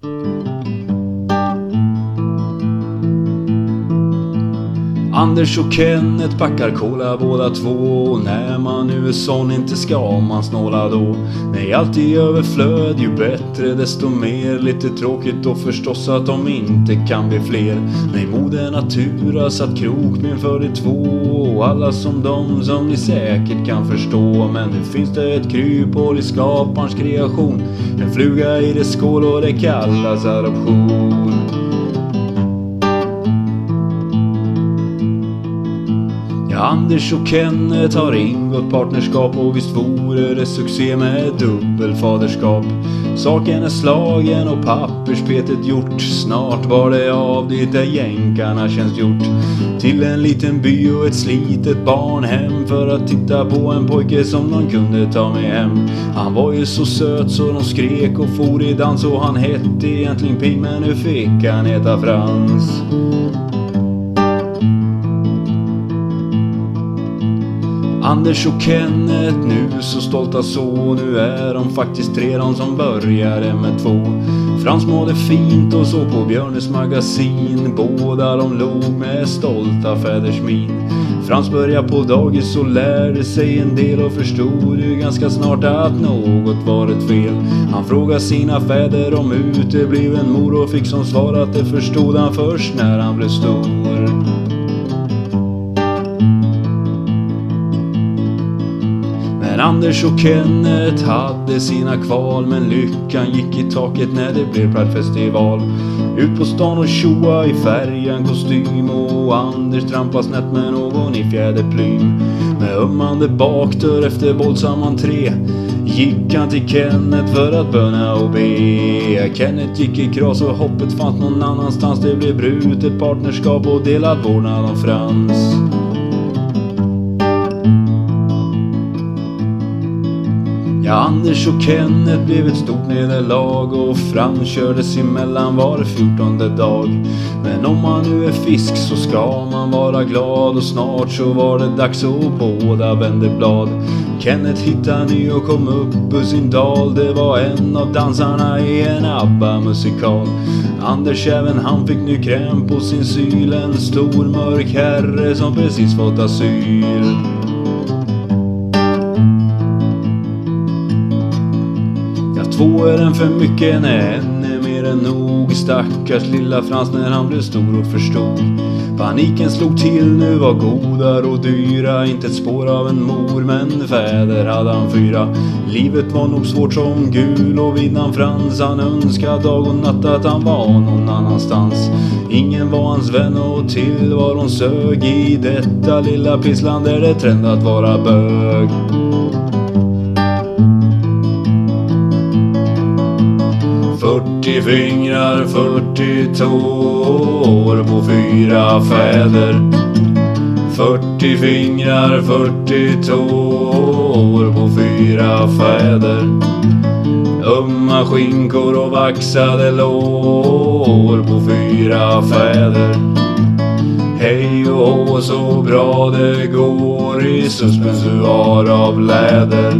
thank you. Anders och Kenneth packar cola båda två och när man nu är sån inte ska man snåla då. Nej, allt i överflöd, ju bättre desto mer. Lite tråkigt då förstås att de inte kan bli fler. Nej, moder natur har satt krokben för de två och alla som de som ni säkert kan förstå. Men nu finns det ett kryphål i skaparens kreation. En fluga i dess skål och det kallas adoption. Anders och Kenneth har ingått partnerskap och visst vore det succé med dubbelfaderskap. Saken är slagen och papperspetet gjort. Snart var det av det där jänkarna känns gjort. Till en liten by och ett slitet barnhem för att titta på en pojke som de kunde ta med hem. Han var ju så söt så de skrek och for i dans och han hette egentligen Ping men nu fick han heta Frans. Anders och Kenneth nu så stolta så. Nu är de faktiskt tre de som började med två. Frans mådde fint och så på Björnes magasin. Båda de log med stolta fäders min. Frans började på dagis och lärde sig en del och förstod ju ganska snart att något var ett fel. Han frågade sina fäder om utebliven mor och fick som svar att det förstod han först när han blev stor. Men Anders och Kenneth hade sina kval men lyckan gick i taket när det blev Pride-festival. Ut på stan och tjoa i färgen kostym och Anders trampas snett med någon i fjäderplym. Med ömmande bakdörr efter våldsam entré gick han till Kenneth för att böna och be. Kenneth gick i kras och hoppet fanns någon annanstans. Det blev brutet partnerskap och delad vårdnad om Frans. Anders och Kenneth blev ett stort nederlag och framkördes emellan var fjortonde dag. Men om man nu är fisk så ska man vara glad och snart så var det dags och båda vände blad. Kenneth hittade ny och kom upp ur sin dal. Det var en av dansarna i en ABBA-musikal. Anders även han fick ny kräm på sin syl. En stor mörk herre som precis fått asyl. Två är en för mycket, nej, en är mer än nog. Stackars lilla Frans när han blev stor och förstod. Paniken slog till, nu var goda och dyra. Inte ett spår av en mor, men fäder hade han fyra. Livet var nog svårt som gul och vid namn Frans. Han önskade dag och natt att han var någon annanstans. Ingen var hans vän och tillvaron sög i detta lilla pissland där det trend att vara bög. Fyrtio fingrar, fyrtio tår på fyra fäder. Fyrtio fingrar, fyrtio tår på fyra fäder. Ömma skinkor och vaxade lår på fyra fäder. Hej och hå så bra det går i suspensuar av läder.